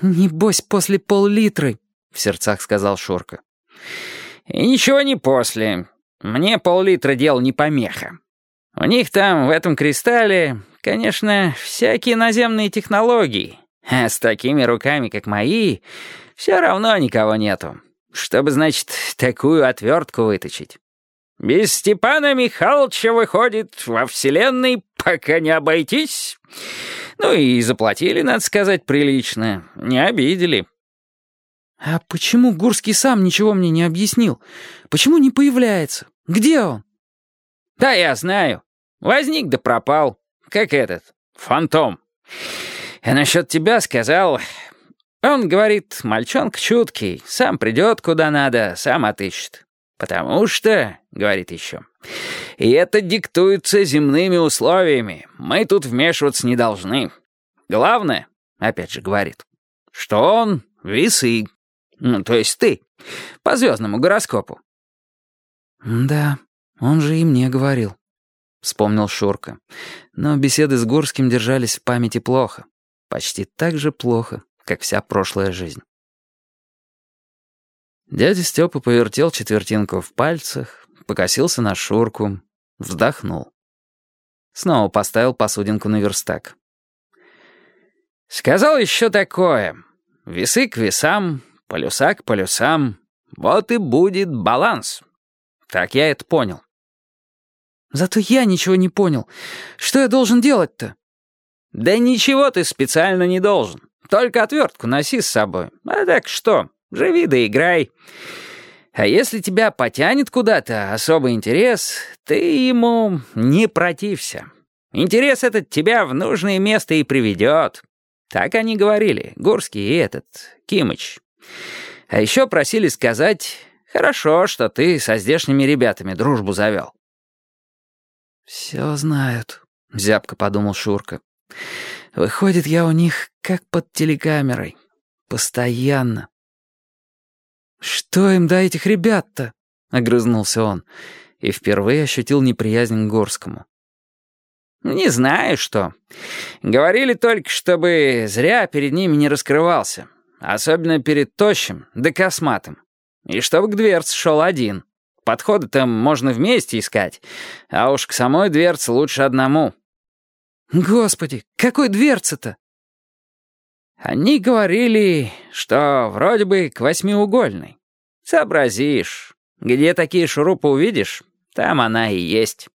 «Небось, после пол-литры», — в сердцах сказал Шурка. «И ничего не после. Мне пол-литра дел не помеха. У них там, в этом кристалле, конечно, всякие наземные технологии. А с такими руками, как мои, все равно никого нету. Чтобы, значит, такую отвертку выточить. Без Степана Михайловича, выходит, во Вселенной пока не обойтись. Ну и заплатили, надо сказать, прилично. Не обидели. «А почему Гурский сам ничего мне не объяснил? Почему не появляется? Где он?» «Да я знаю. Возник да пропал. Как этот, фантом. А насчет тебя сказал... Он говорит, мальчонка чуткий, сам придет куда надо, сам отыщет. Потому что, говорит еще, и это диктуется земными условиями, мы тут вмешиваться не должны. Главное, опять же говорит, что он весы, ну, то есть ты, по звездному гороскопу. «Да, он же и мне говорил», — вспомнил Шурка. Но беседы с Горским держались в памяти плохо. Почти так же плохо, как вся прошлая жизнь. Дядя Степа повертел четвертинку в пальцах, покосился на Шурку, вздохнул. Снова поставил посудинку на верстак. «Сказал еще такое. Весы к весам, полюса к полюсам. Вот и будет баланс. Так я это понял». «Зато я ничего не понял. Что я должен делать-то?» «Да ничего ты специально не должен. Только отвертку носи с собой. А так что, живи да играй. А если тебя потянет куда-то особый интерес, ты ему не протився. Интерес этот тебя в нужное место и приведет. Так они говорили, Гурский и этот, Кимыч. А еще просили сказать, хорошо, что ты со здешними ребятами дружбу завел. «Все знают», — зябко подумал Шурка. Выходит, я у них как под телекамерой. Постоянно. «Что им до этих ребят-то?» — огрызнулся он. И впервые ощутил неприязнь к Горскому. «Не знаю, что. Говорили только, чтобы зря перед ними не раскрывался. Особенно перед тощим да косматым. И чтобы к дверце шел один. Подходы там можно вместе искать, а уж к самой дверце лучше одному. «Господи, какой дверца-то?» Они говорили, что вроде бы к восьмиугольной. Сообразишь, где такие шурупы увидишь, там она и есть.